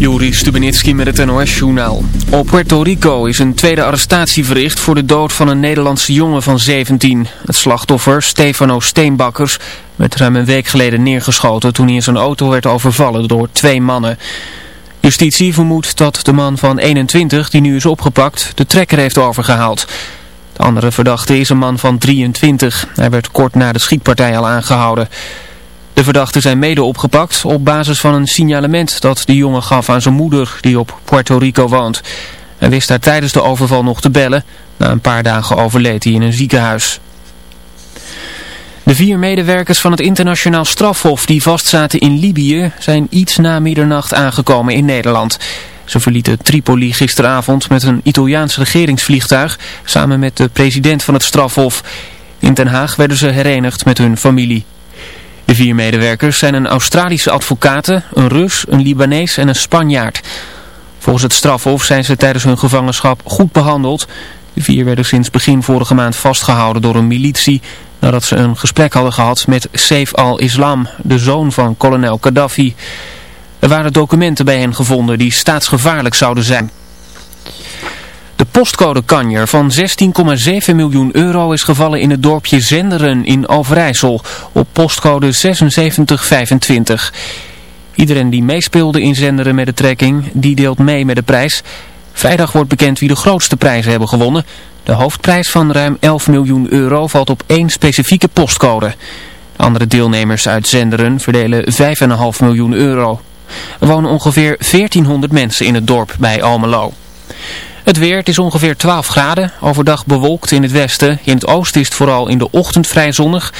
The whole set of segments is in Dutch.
Juri Stubenitski met het NOS-journaal. Op Puerto Rico is een tweede arrestatie verricht voor de dood van een Nederlandse jongen van 17. Het slachtoffer, Stefano Steenbakkers, werd ruim een week geleden neergeschoten toen hij in zijn auto werd overvallen door twee mannen. Justitie vermoedt dat de man van 21, die nu is opgepakt, de trekker heeft overgehaald. De andere verdachte is een man van 23. Hij werd kort na de schietpartij al aangehouden. De verdachten zijn mede opgepakt op basis van een signalement dat de jongen gaf aan zijn moeder die op Puerto Rico woont. Hij wist haar tijdens de overval nog te bellen. Na een paar dagen overleed hij in een ziekenhuis. De vier medewerkers van het internationaal strafhof die vastzaten in Libië zijn iets na middernacht aangekomen in Nederland. Ze verlieten Tripoli gisteravond met een Italiaans regeringsvliegtuig samen met de president van het strafhof. In Den Haag werden ze herenigd met hun familie. De vier medewerkers zijn een Australische advocaat, een Rus, een Libanees en een Spanjaard. Volgens het strafhof zijn ze tijdens hun gevangenschap goed behandeld. De vier werden sinds begin vorige maand vastgehouden door een militie nadat ze een gesprek hadden gehad met Saif al-Islam, de zoon van kolonel Gaddafi. Er waren documenten bij hen gevonden die staatsgevaarlijk zouden zijn. De postcode kanjer van 16,7 miljoen euro is gevallen in het dorpje Zenderen in Overijssel op postcode 7625. Iedereen die meespeelde in Zenderen met de trekking, die deelt mee met de prijs. Vrijdag wordt bekend wie de grootste prijzen hebben gewonnen. De hoofdprijs van ruim 11 miljoen euro valt op één specifieke postcode. De andere deelnemers uit Zenderen verdelen 5,5 miljoen euro. Er wonen ongeveer 1400 mensen in het dorp bij Almelo. Het weer, het is ongeveer 12 graden. Overdag bewolkt in het westen. In het oosten is het vooral in de ochtend vrij zonnig.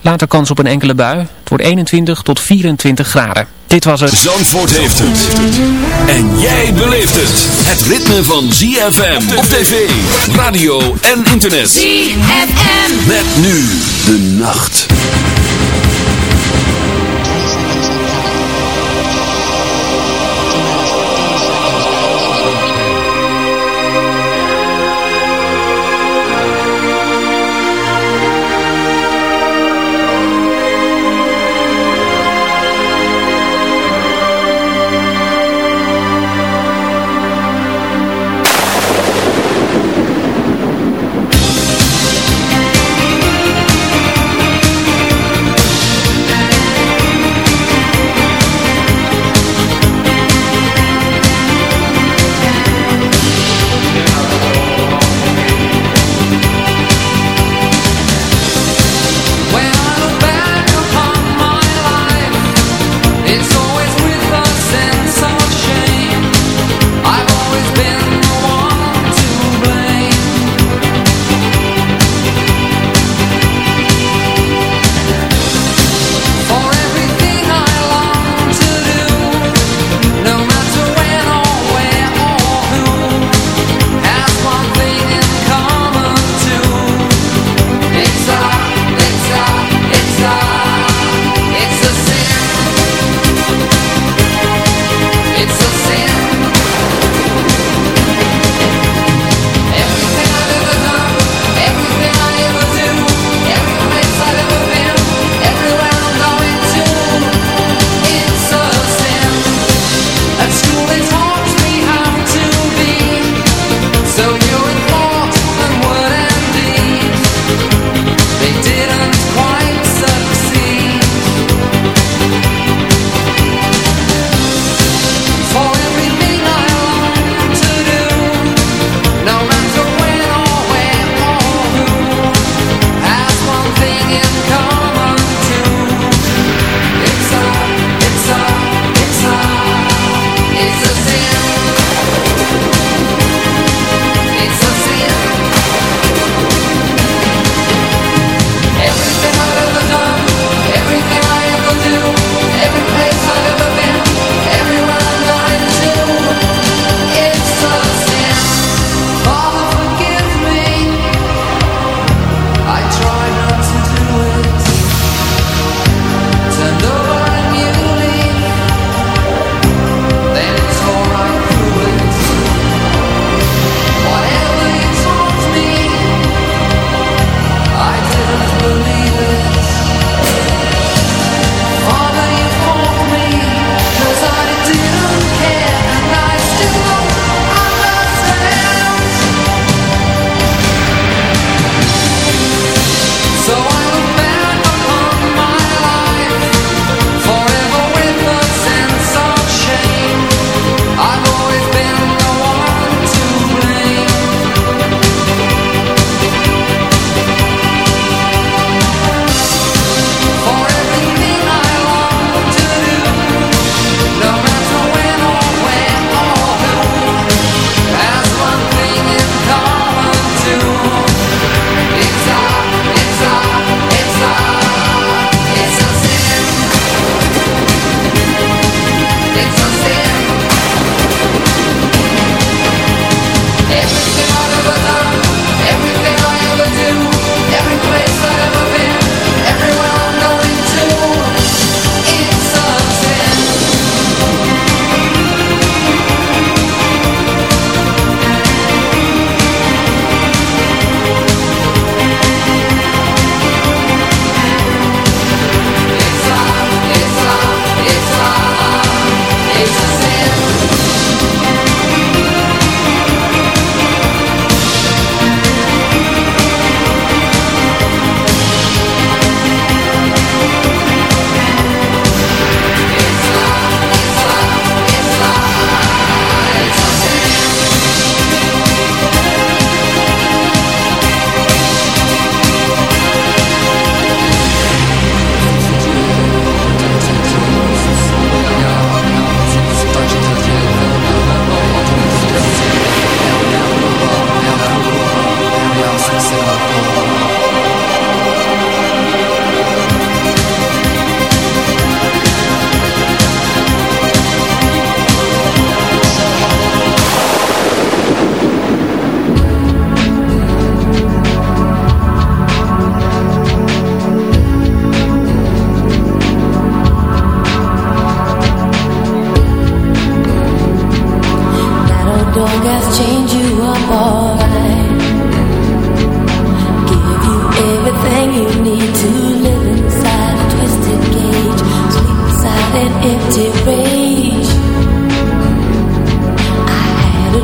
Later kans op een enkele bui. Het wordt 21 tot 24 graden. Dit was het. Zandvoort heeft het. En jij beleeft het. Het ritme van ZFM op tv, radio en internet. ZFM. Met nu de nacht.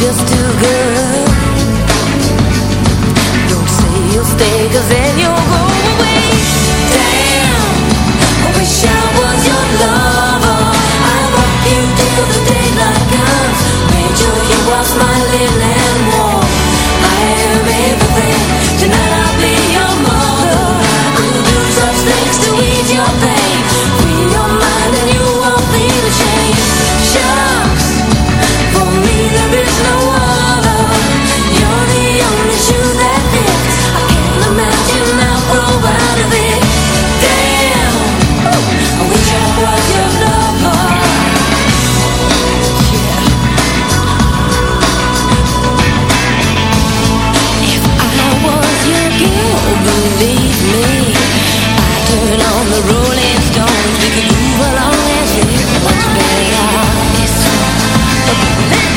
just too good Don't say you'll stay cause then you'll go away. Damn, I wish I was your lover. I want you till the daylight comes Angel, you was my lily.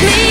me.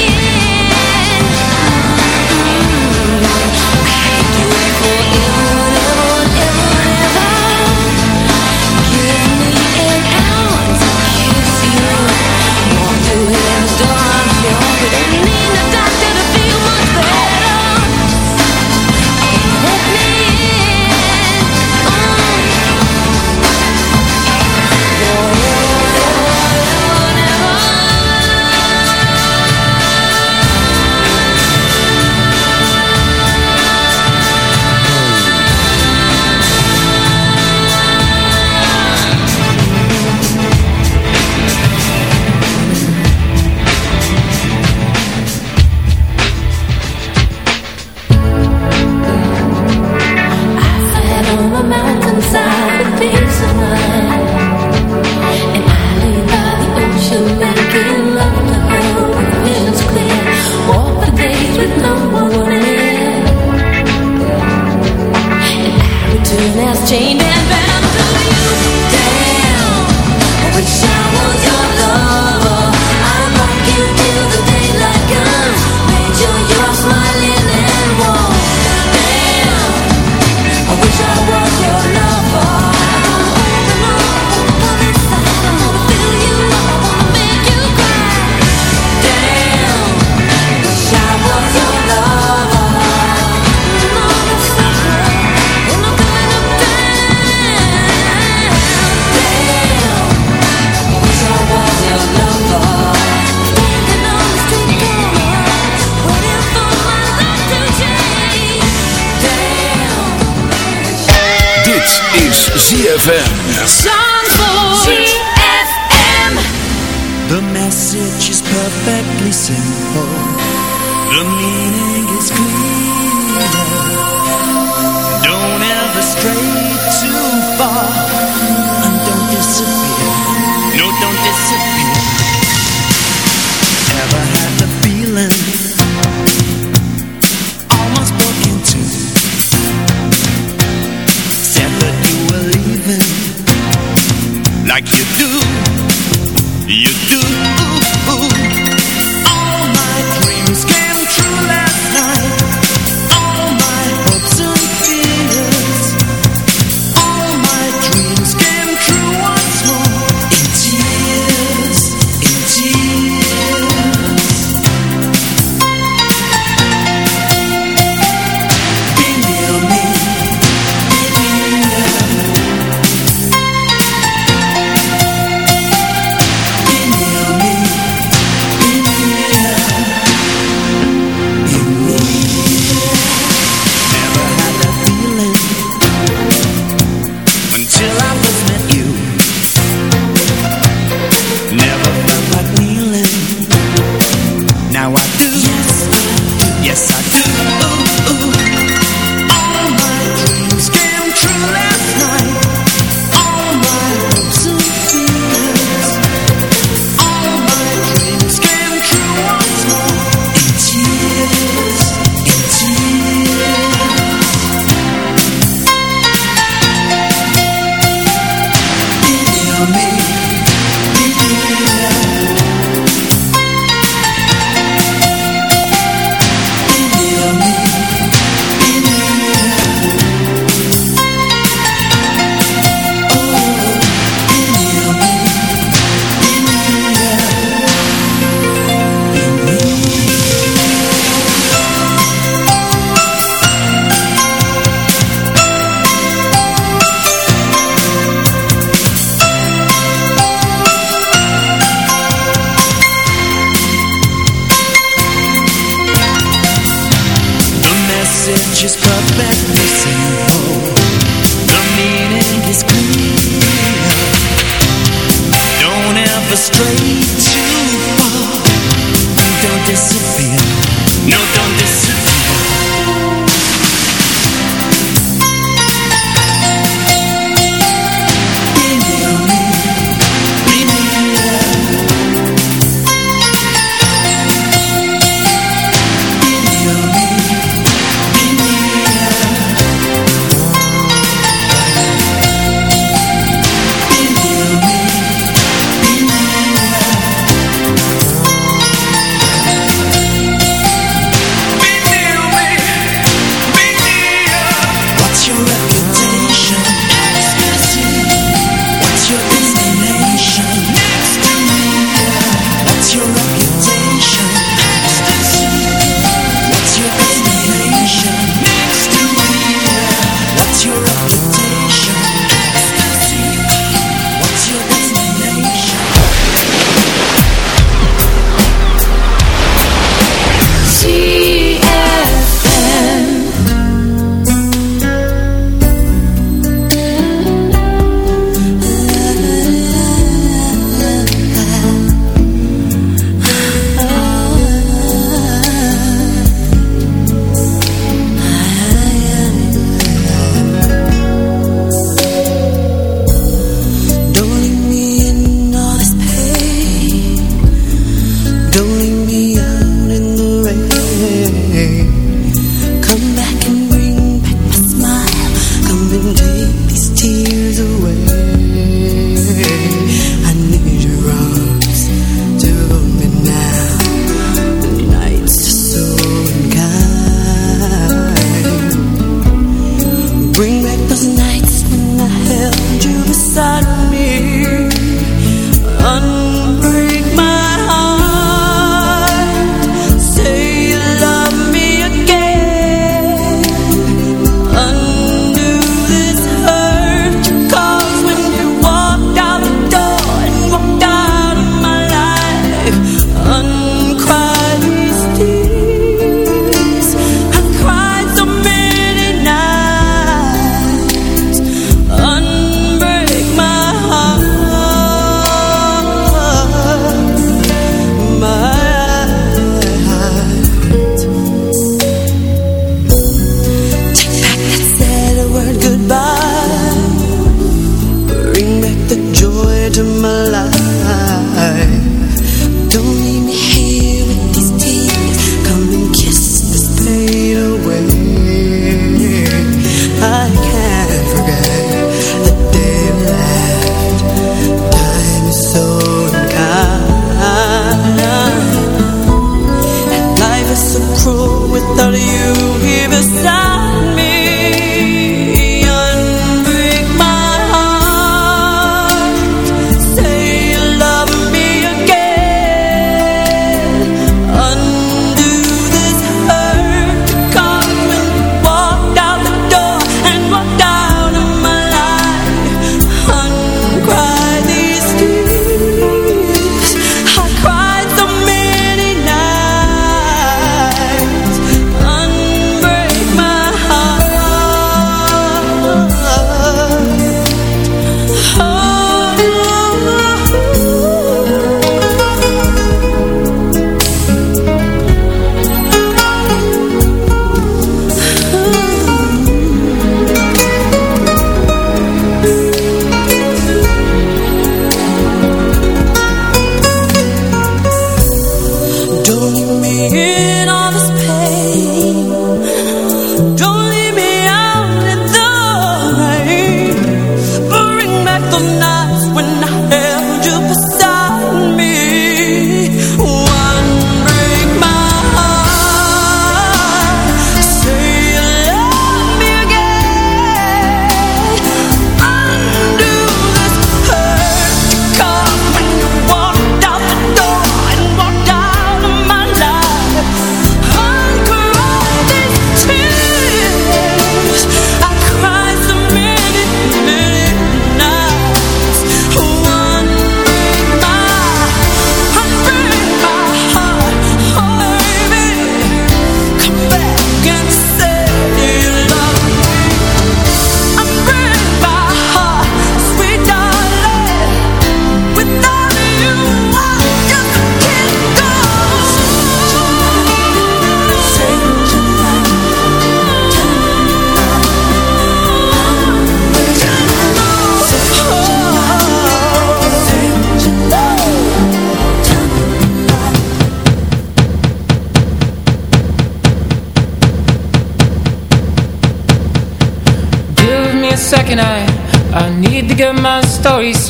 message is perfectly simple. The meaning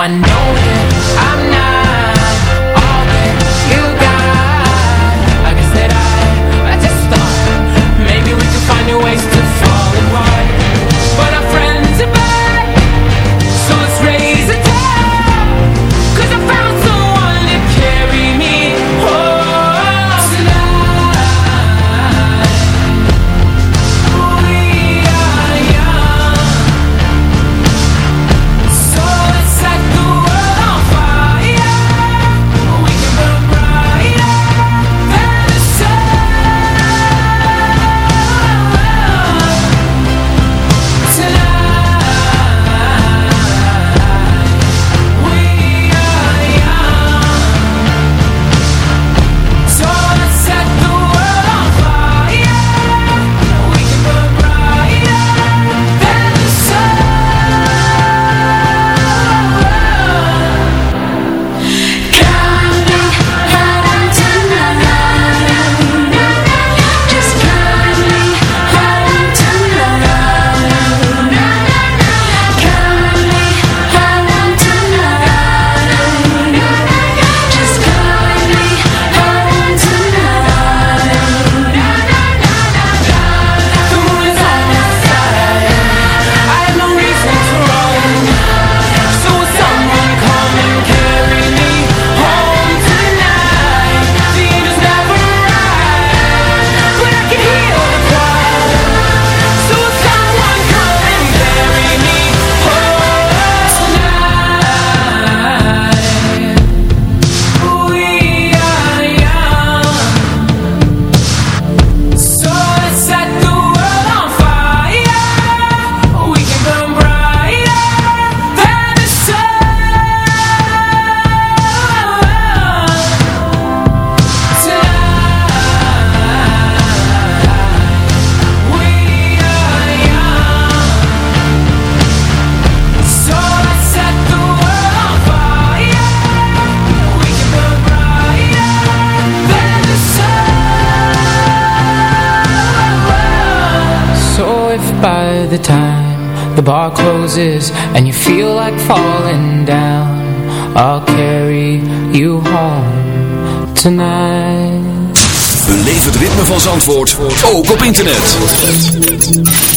One. Know roses and you feel like falling down I'll carry you home tonight. Beleef het ritme van Zandvoort, ook op internet.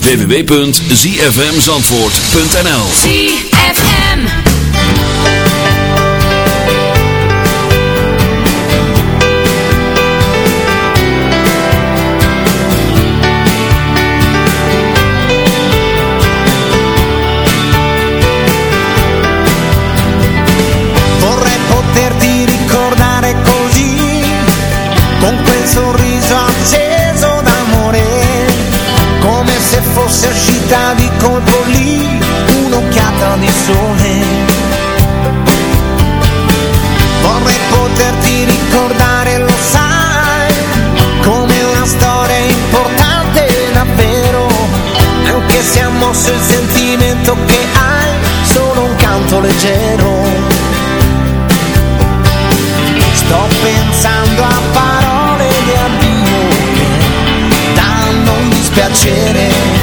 www.zfmzandvoort.nl detto che hai solo un canto leggero. Sto pensando a parole di addio che danno un dispiacere.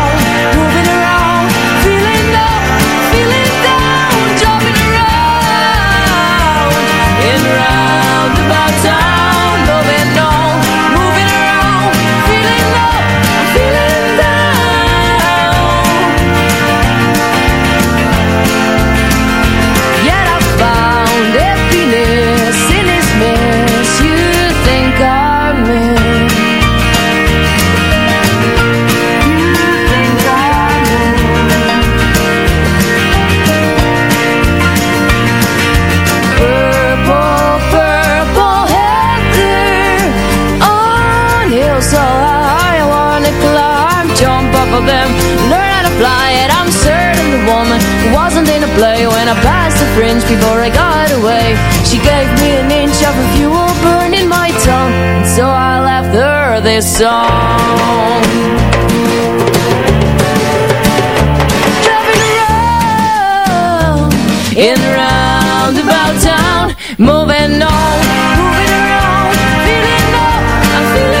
I passed the fringe before I got away She gave me an inch of her fuel burning my tongue. And so I left her this song. Driving around in a roundabout town Moving on See